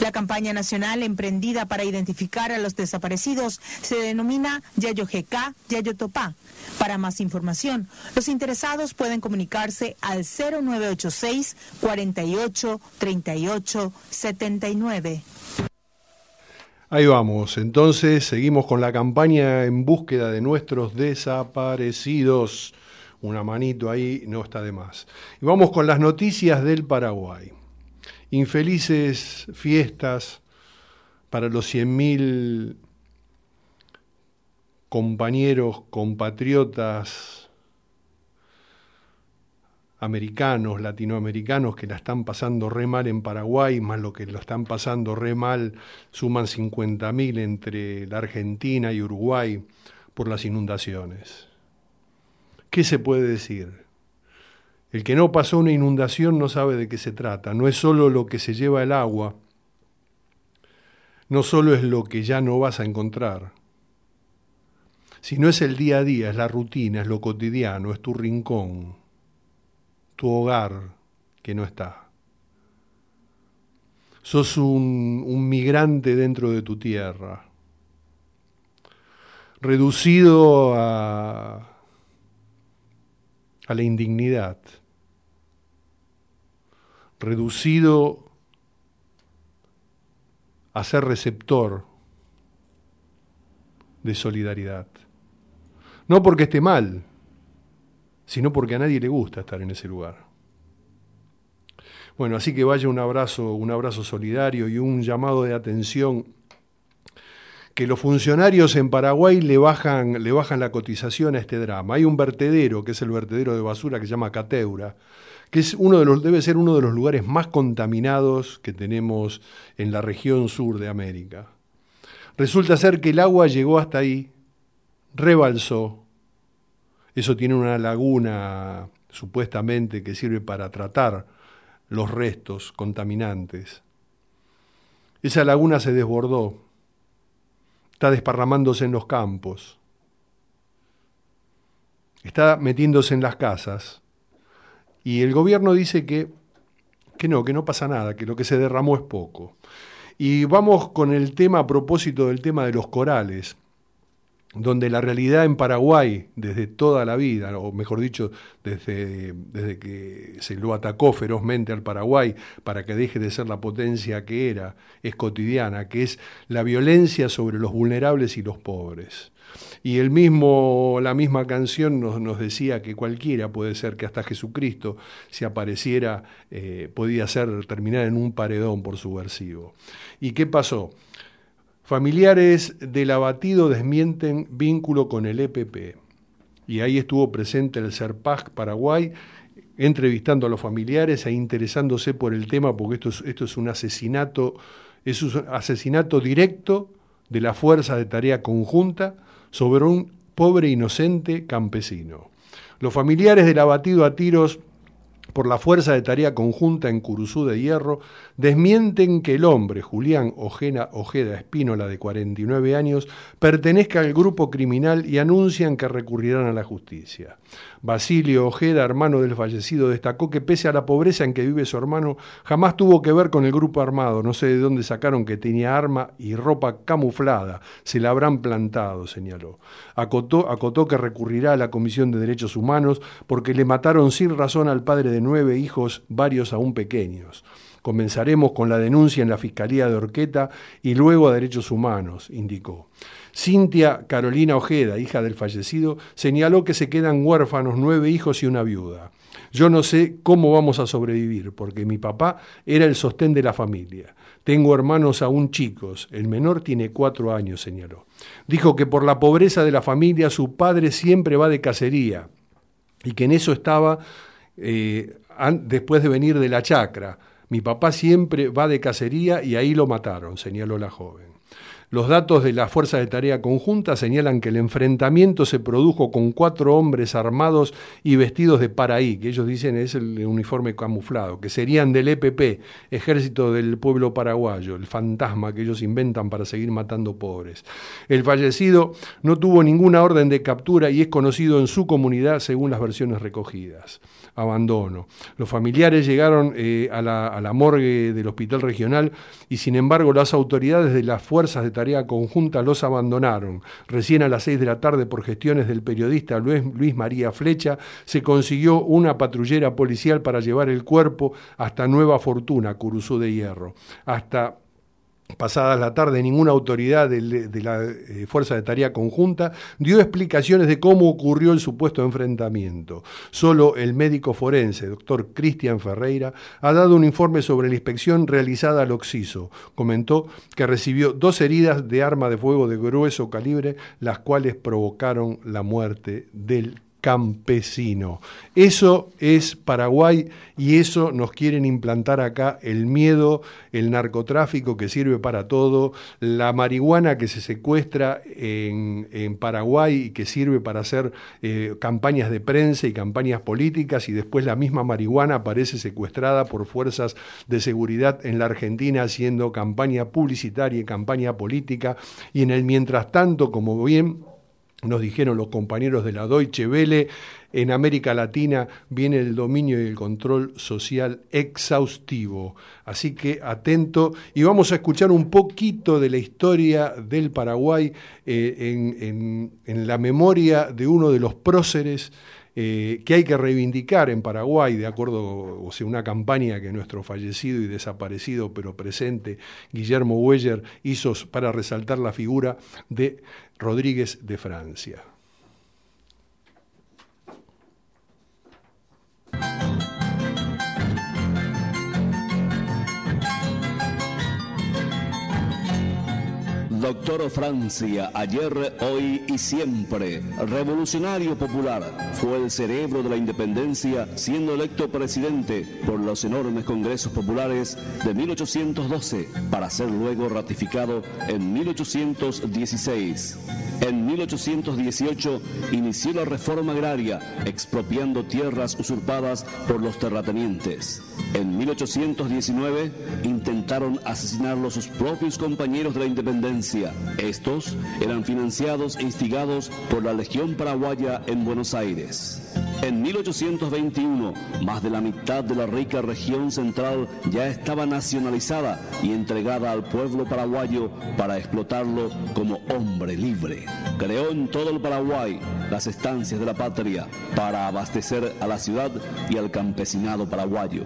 La campaña nacional emprendida para identificar a los desaparecidos se denomina Yayo GK, Yayo Topá. Para más información, los interesados pueden comunicarse al 0986 48 38 79. Ahí vamos, entonces seguimos con la campaña en búsqueda de nuestros desaparecidos. Una manito ahí no está de más. Y vamos con las noticias del Paraguay. Infelices fiestas para los 100.000 compañeros, compatriotas americanos, latinoamericanos que la están pasando re mal en Paraguay, más lo que lo están pasando re mal, suman 50.000 entre la Argentina y Uruguay por las inundaciones. ¿Qué se puede decir? El que no pasó una inundación no sabe de qué se trata. No es solo lo que se lleva el agua, no solo es lo que ya no vas a encontrar, sino es el día a día, es la rutina, es lo cotidiano, es tu rincón, tu hogar que no está. Sos un, migrante dentro de tu tierra, reducido a la indignidad, reducido a ser receptor de solidaridad. No porque esté mal, sino porque a nadie le gusta estar en ese lugar. Bueno, así que vaya un abrazo, un abrazo solidario y un llamado de atención que los funcionarios en Paraguay le bajan, le bajan la cotización a este drama. Hay un vertedero, que es el vertedero de basura que se llama Cateura, que es uno de los, debe ser uno de los lugares más contaminados que tenemos en la región sur de América. Resulta ser que el agua llegó hasta ahí, rebalsó, eso tiene una laguna supuestamente que sirve para tratar los restos contaminantes. Esa laguna se desbordó, está desparramándose en los campos, está metiéndose en las casas y el gobierno dice que, que no, que no pasa nada, que lo que se derramó es poco. Y vamos con el tema a propósito del tema de los corales donde la realidad en Paraguay, desde toda la vida, o mejor dicho, desde, desde, que se lo atacó ferozmente al Paraguay para que deje de ser la potencia que era, es cotidiana, que es la violencia sobre los vulnerables y los pobres. Y el mismo, la misma canción nos, nos decía que cualquiera puede ser que hasta Jesucristo, si apareciera, eh, podía ser terminar en un paredón por subversivo. ¿Y qué pasó? Familiares del abatido desmienten vínculo con el EPP. Y ahí estuvo presente el CERPAC Paraguay, entrevistando a los familiares e interesándose por el tema, porque esto es, esto es un asesinato, es un asesinato directo de la Fuerza de Tarea Conjunta sobre un pobre inocente campesino. Los familiares del abatido a tiros por la Fuerza de Tarea Conjunta en Curuzú de Hierro, desmienten que el hombre, Julián Ojeda, Ojeda Espínola, de 49 años, pertenezca al grupo criminal y anuncian que recurrirán a la justicia. Basilio Ojeda, hermano del fallecido, destacó que pese a la pobreza en que vive su hermano, jamás tuvo que ver con el grupo armado. No sé de dónde sacaron que tenía arma y ropa camuflada. Se la habrán plantado, señaló. Acotó, acotó que recurrirá a la Comisión de Derechos Humanos porque le mataron sin razón al padre de nueve hijos, varios aún pequeños. Comenzaremos con la denuncia en la Fiscalía de Orqueta y luego a Derechos Humanos, indicó. Cintia Carolina Ojeda, hija del fallecido, señaló que se quedan huérfanos nueve hijos y una viuda. Yo no sé cómo vamos a sobrevivir, porque mi papá era el sostén de la familia. Tengo hermanos aún chicos, el menor tiene cuatro años, señaló. Dijo que por la pobreza de la familia su padre siempre va de cacería y que en eso estaba eh, después de venir de la chacra. Mi papá siempre va de cacería y ahí lo mataron, señaló la joven. Los datos de la Fuerza de Tarea Conjunta señalan que el enfrentamiento se produjo con cuatro hombres armados y vestidos de paraí, que ellos dicen es el uniforme camuflado, que serían del EPP, Ejército del Pueblo Paraguayo, el fantasma que ellos inventan para seguir matando pobres. El fallecido no tuvo ninguna orden de captura y es conocido en su comunidad según las versiones recogidas abandono. Los familiares llegaron eh, a, la, a, la, morgue del hospital regional y sin embargo las autoridades de las fuerzas de tarea conjunta los abandonaron. Recién a las seis de la tarde por gestiones del periodista Luis, Luis María Flecha se consiguió una patrullera policial para llevar el cuerpo hasta Nueva Fortuna, Curuzú de Hierro. Hasta Pasada la tarde, ninguna autoridad de, la eh, Fuerza de Tarea Conjunta dio explicaciones de cómo ocurrió el supuesto enfrentamiento. Solo el médico forense, doctor Cristian Ferreira, ha dado un informe sobre la inspección realizada al Oxiso. Comentó que recibió dos heridas de arma de fuego de grueso calibre, las cuales provocaron la muerte del campesino. Eso es Paraguay y eso nos quieren implantar acá el miedo, el narcotráfico que sirve para todo, la marihuana que se secuestra en, Paraguay y que sirve para hacer eh, campañas de prensa y campañas políticas y después la misma marihuana aparece secuestrada por fuerzas de seguridad en la Argentina haciendo campaña publicitaria y campaña política y en el mientras tanto, como bien nos dijeron los compañeros de la Deutsche Welle, en América Latina viene el dominio y el control social exhaustivo. Así que atento y vamos a escuchar un poquito de la historia del Paraguay eh, en, la memoria de uno de los próceres eh, que hay que reivindicar en Paraguay, de acuerdo, o sea, una campaña que nuestro fallecido y desaparecido, pero presente, Guillermo Weyer, hizo para resaltar la figura de Rodríguez de Francia. Doctor Francia, ayer, hoy y siempre. Revolucionario popular, fue el cerebro de la independencia, siendo electo presidente por los enormes congresos populares de 1812, para ser luego ratificado en 1816. En 1818 inició la reforma agraria, expropiando tierras usurpadas por los terratenientes. En 1819 intentaron asesinarlo sus propios compañeros de la independencia. Estos eran financiados e instigados por la Legión Paraguaya en Buenos Aires. En 1821, más de la mitad de la rica región central ya estaba nacionalizada y entregada al pueblo paraguayo para explotarlo como hombre libre. Creó en todo el Paraguay las estancias de la patria para abastecer a la ciudad y al campesinado paraguayo.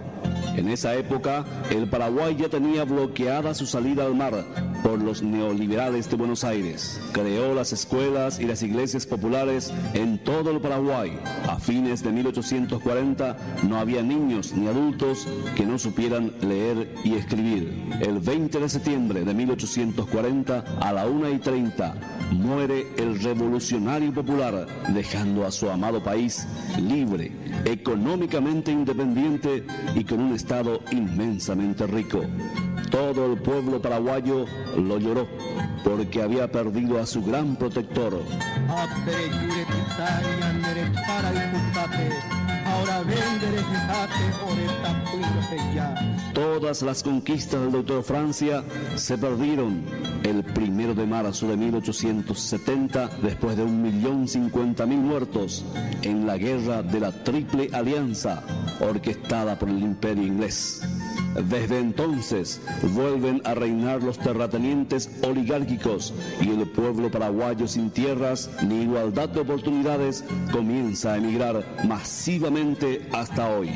En esa época, el Paraguay ya tenía bloqueada su salida al mar por los neoliberales de Buenos Aires. Creó las escuelas y las iglesias populares en todo el Paraguay. A fines de 1840 no había niños ni adultos que no supieran leer y escribir. El 20 de septiembre de 1840, a la 1 y 30, muere el revolucionario popular, dejando a su amado país libre, económicamente independiente y con un Estado inmensamente rico. Todo el pueblo paraguayo lo lloró porque había perdido a su gran protector. Ahora venderé por esta ya. Todas las conquistas del doctor Francia se perdieron el primero de marzo de 1870 después de un millón cincuenta mil muertos en la guerra de la Triple Alianza orquestada por el Imperio Inglés. Desde entonces vuelven a reinar los terratenientes oligárquicos y el pueblo paraguayo sin tierras ni igualdad de oportunidades comienza a emigrar masivamente hasta hoy.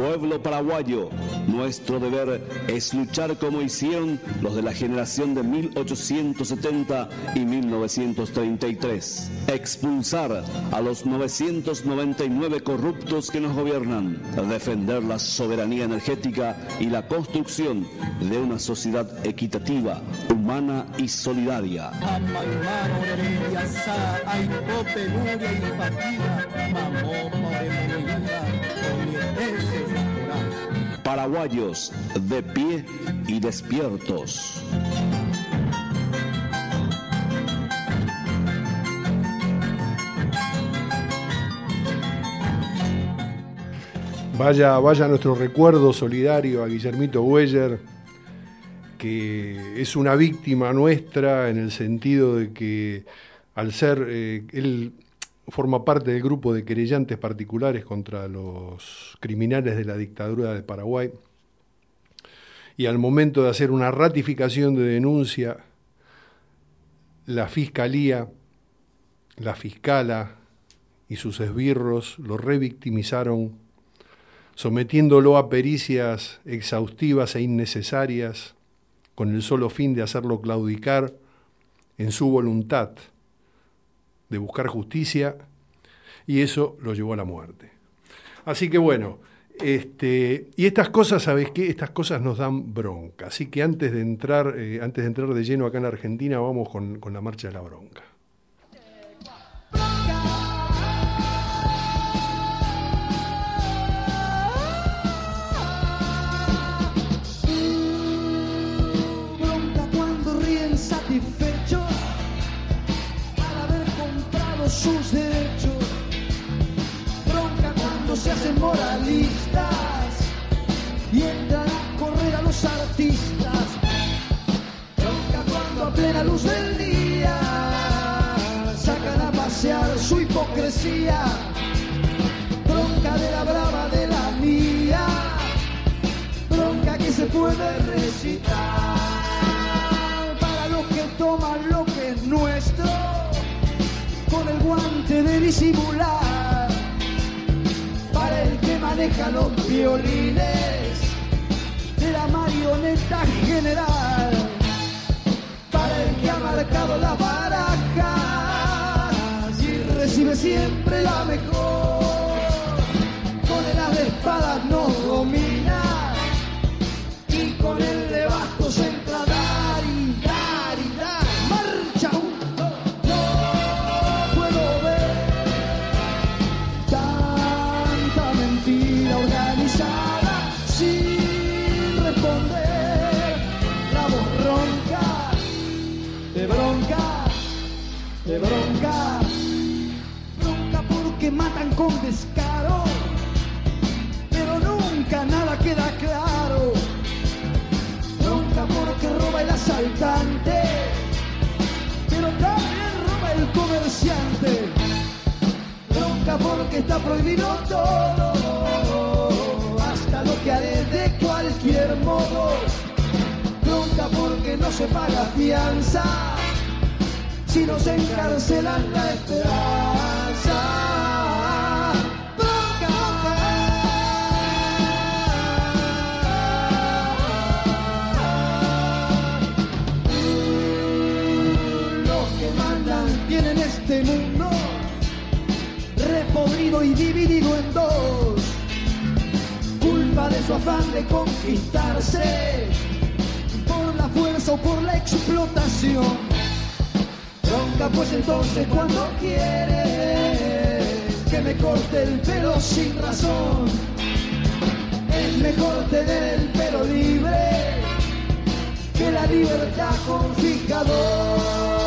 Pueblo paraguayo, nuestro deber es luchar como hicieron los de la generación de 1870 y 1933. Expulsar a los 999 corruptos que nos gobiernan. Defender la soberanía energética y la construcción de una sociedad equitativa, humana y solidaria. Paraguayos de pie y despiertos. Vaya, vaya nuestro recuerdo solidario a Guillermito Weyer, que es una víctima nuestra en el sentido de que al ser, eh, él forma parte del grupo de querellantes particulares contra los criminales de la dictadura de Paraguay, y al momento de hacer una ratificación de denuncia, la fiscalía, la fiscala y sus esbirros lo revictimizaron sometiéndolo a pericias exhaustivas e innecesarias con el solo fin de hacerlo claudicar en su voluntad de buscar justicia y eso lo llevó a la muerte. Así que bueno, este, y estas cosas, ¿sabes qué? Estas cosas nos dan bronca. Así que antes de entrar, eh, antes de entrar de lleno acá en Argentina, vamos con, con la marcha de la bronca. Cuando a plena luz del día sacan a pasear su hipocresía. Bronca de la brava de la mía. Bronca que se puede recitar para los que toman lo que es nuestro con el guante de disimular. Para el que maneja los violines de la marioneta general. Marcado las barajas y recibe siempre la mejor. Con el de espadas nos con descaro, pero nunca nada queda claro. Bronca porque roba el asaltante pero también roba el comerciante. Bronca porque está prohibido todo, hasta lo que haré de cualquier modo. Bronca porque no se paga fianza, si nos encarcelan la esperanza. Repodrido y dividido en dos. Culpa de su afán de conquistarse por la fuerza o por la explotación. Bronca pues entonces cuando quiere que me corte el pelo sin razón. Es mejor tener el pelo libre que la libertad con fijador.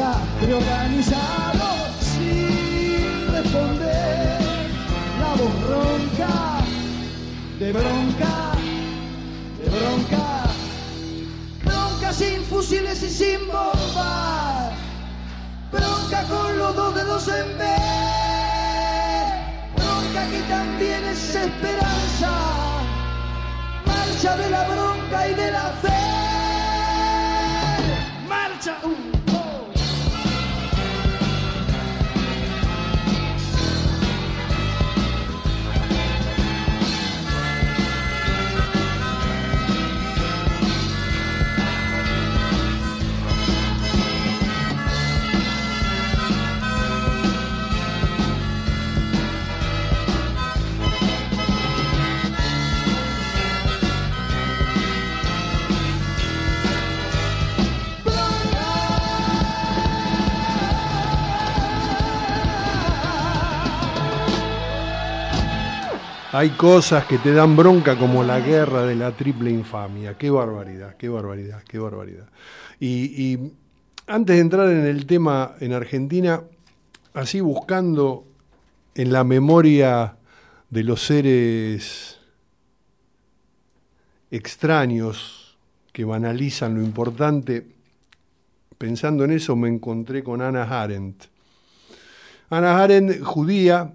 Tanto desastre organizado sin responder. La voz ronca, de bronca, de bronca, bronca sin fusiles y sin bombas, bronca con los dos dedos en B, bronca que también es esperanza, marcha de la bronca y de la fe, marcha. un, Hay cosas que te dan bronca como la guerra de la triple infamia. Qué barbaridad, qué barbaridad, qué barbaridad. Y, antes de entrar en el tema en Argentina, así buscando en la memoria de los seres extraños que banalizan lo importante, pensando en eso me encontré con Ana Arendt. Ana Arendt, judía,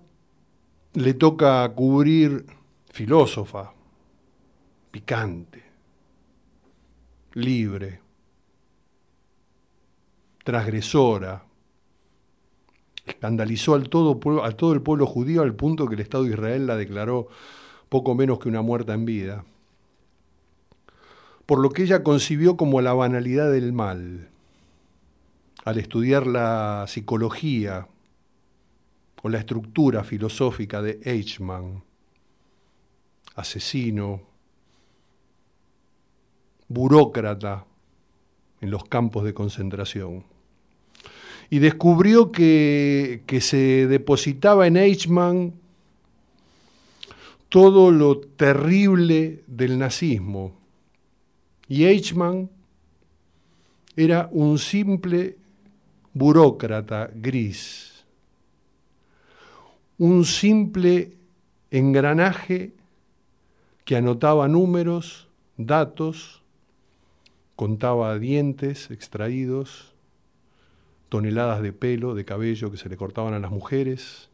le toca cubrir filósofa, picante, libre, transgresora, escandalizó al todo, pue- a todo el pueblo judío al punto que el Estado de Israel la declaró poco menos que una muerta en vida, por lo que ella concibió como la banalidad del mal, al estudiar la psicología o la estructura filosófica de Eichmann, asesino, burócrata en los campos de concentración. Y descubrió que, que se depositaba en Eichmann todo lo terrible del nazismo. Y Eichmann era un simple burócrata gris, un simple engranaje que anotaba números, datos, contaba dientes extraídos, toneladas de pelo, de cabello que se le cortaban a las mujeres,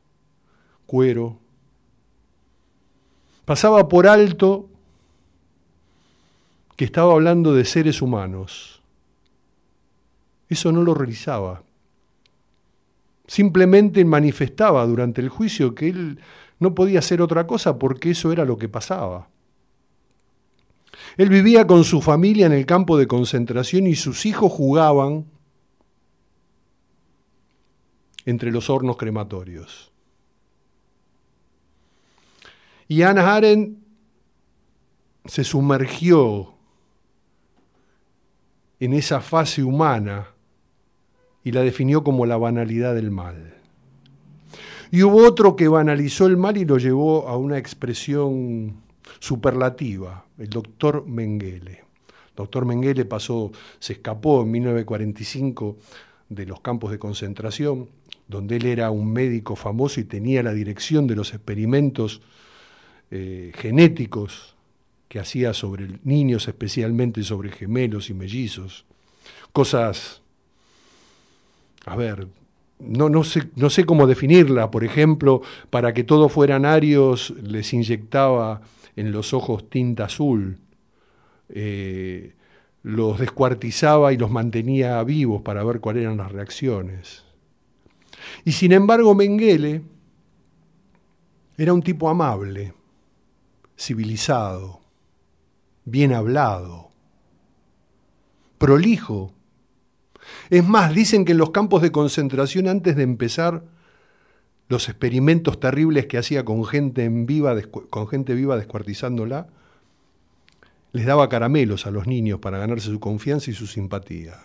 cuero. Pasaba por alto que estaba hablando de seres humanos. Eso no lo realizaba. Simplemente manifestaba durante el juicio que él no podía hacer otra cosa porque eso era lo que pasaba. Él vivía con su familia en el campo de concentración y sus hijos jugaban entre los hornos crematorios. Y Anna Arendt se sumergió en esa fase humana y la definió como la banalidad del mal. Y hubo otro que banalizó el mal y lo llevó a una expresión superlativa, el doctor Mengele. Doctor Mengele pasó, se escapó en 1945 de los campos de concentración, donde él era un médico famoso y tenía la dirección de los experimentos eh, genéticos que hacía sobre niños, especialmente sobre gemelos y mellizos. Cosas, a ver, no, no, sé, no sé cómo definirla. Por ejemplo, para que todos fueran arios, les inyectaba en los ojos tinta azul. Eh, los descuartizaba y los mantenía vivos para ver cuáles eran las reacciones. Y sin embargo, Mengele era un tipo amable, civilizado, bien hablado, prolijo. Es más, dicen que en los campos de concentración, antes de empezar los experimentos terribles que hacía con gente, en viva, con gente viva descuartizándola, les daba caramelos a los niños para ganarse su confianza y su simpatía.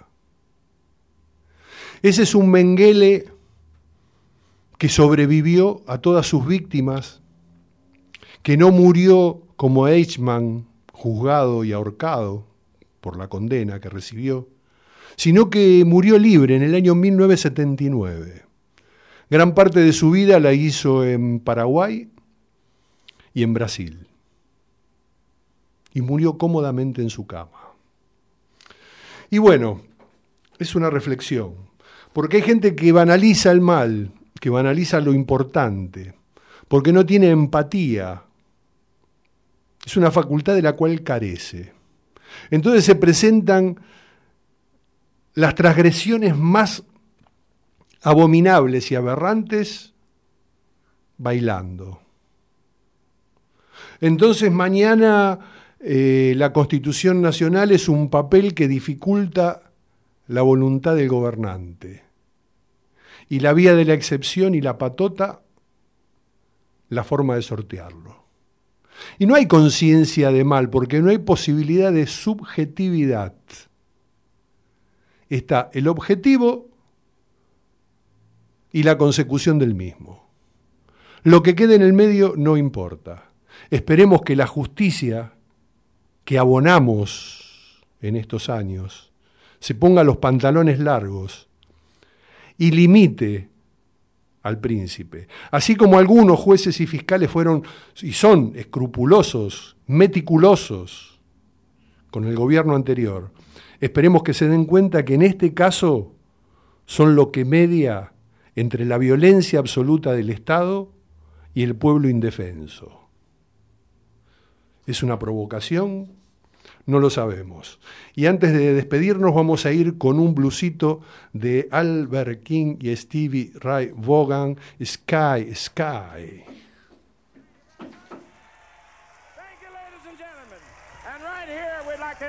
Ese es un Mengele que sobrevivió a todas sus víctimas, que no murió como Eichmann, juzgado y ahorcado por la condena que recibió, sino que murió libre en el año 1979. Gran parte de su vida la hizo en Paraguay y en Brasil. Y murió cómodamente en su cama. Y bueno, es una reflexión, porque hay gente que banaliza el mal, que banaliza lo importante, porque no tiene empatía. Es una facultad de la cual carece. Entonces se presentan las transgresiones más abominables y aberrantes bailando. Entonces mañana eh, la Constitución Nacional es un papel que dificulta la voluntad del gobernante. Y la vía de la excepción y la patota, la forma de sortearlo. Y no hay conciencia de mal, porque no hay posibilidad de subjetividad. Está el objetivo y la consecución del mismo. Lo que quede en el medio no importa. Esperemos que la justicia que abonamos en estos años se ponga los pantalones largos y limite al príncipe. Así como algunos jueces y fiscales fueron y son escrupulosos, meticulosos con el gobierno anterior, esperemos que se den cuenta que en este caso son lo que media entre la violencia absoluta del Estado y el pueblo indefenso. ¿Es una provocación? No lo sabemos. Y antes de despedirnos vamos a ir con un blusito de Albert King y Stevie Ray Vaughan, Sky, Sky.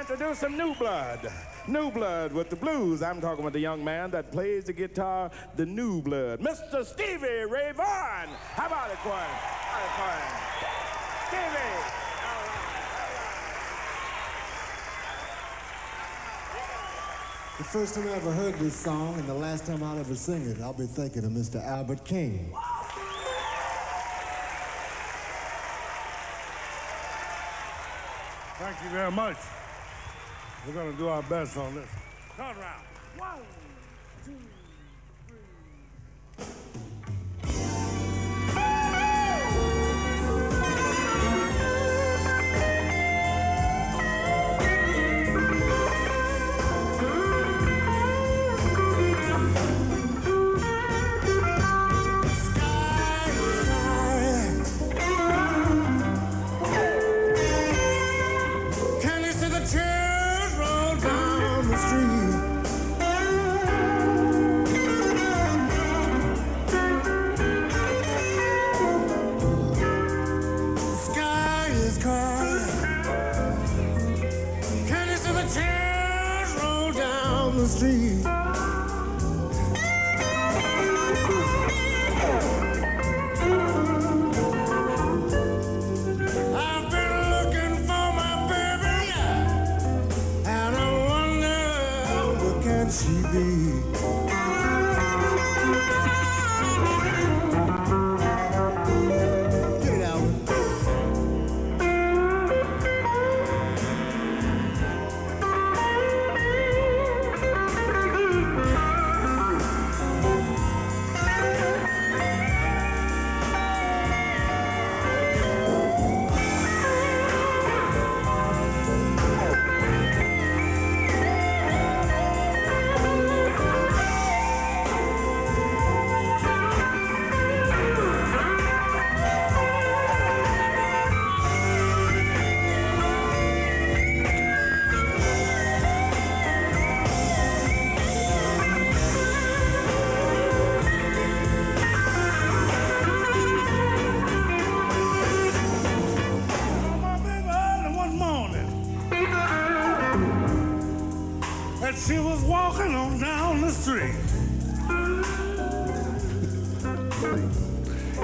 Introduce some new blood. New blood with the blues. I'm talking with the young man that plays the guitar, the new blood, Mr. Stevie Ray Vaughan. How about it, Quinn? How about it, Quinn? Stevie. The first time I ever heard this song and the last time I'll ever sing it, I'll be thinking of Mr. Albert King. Thank you very much. We're going to do our best on this. Turn around. One, two, Can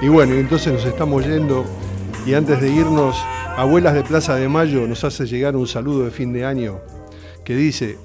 Y bueno, entonces nos estamos yendo. Y antes de irnos, Abuelas de Plaza de Mayo nos hace llegar un saludo de fin de año que dice,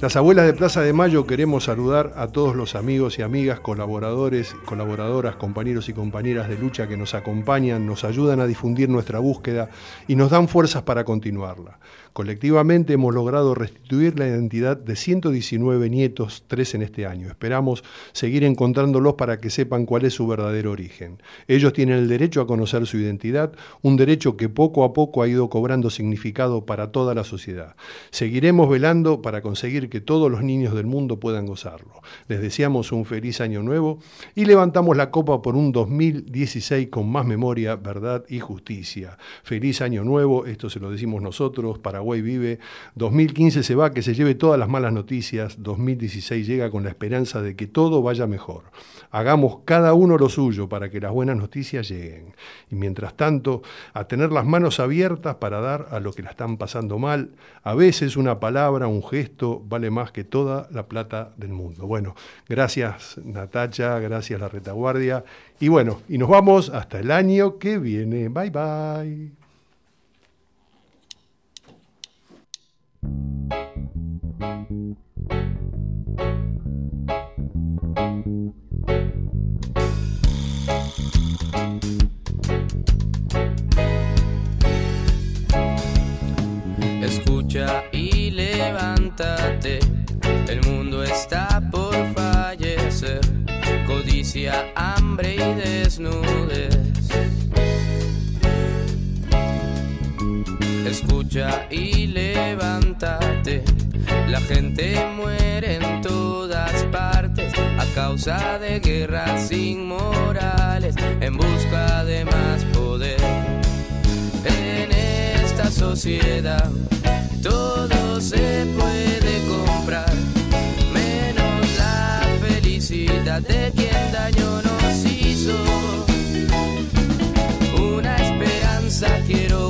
Las abuelas de Plaza de Mayo queremos saludar a todos los amigos y amigas, colaboradores, colaboradoras, compañeros y compañeras de lucha que nos acompañan, nos ayudan a difundir nuestra búsqueda y nos dan fuerzas para continuarla. Colectivamente hemos logrado restituir la identidad de 119 nietos, tres en este año. Esperamos seguir encontrándolos para que sepan cuál es su verdadero origen. Ellos tienen el derecho a conocer su identidad, un derecho que poco a poco ha ido cobrando significado para toda la sociedad. Seguiremos velando para conseguir que todos los niños del mundo puedan gozarlo. Les deseamos un feliz año nuevo y levantamos la copa por un 2016 con más memoria, verdad y justicia. Feliz año nuevo, esto se lo decimos nosotros para Paraguay vive. 2015 se va, que se lleve todas las malas noticias. 2016 llega con la esperanza de que todo vaya mejor. Hagamos cada uno lo suyo para que las buenas noticias lleguen. Y mientras tanto, a tener las manos abiertas para dar a lo que la están pasando mal. A veces una palabra, un gesto, vale más que toda la plata del mundo. Bueno, gracias Natacha, gracias la retaguardia. Y bueno, y nos vamos hasta el año que viene. Bye bye. Escucha y levántate, el mundo está por fallecer, codicia, hambre y desnudez. Escucha y levántate, la gente muere en todas partes causa de guerras inmorales en busca de más poder. En esta sociedad todo se puede comprar, menos la felicidad de quien daño nos hizo. Una esperanza quiero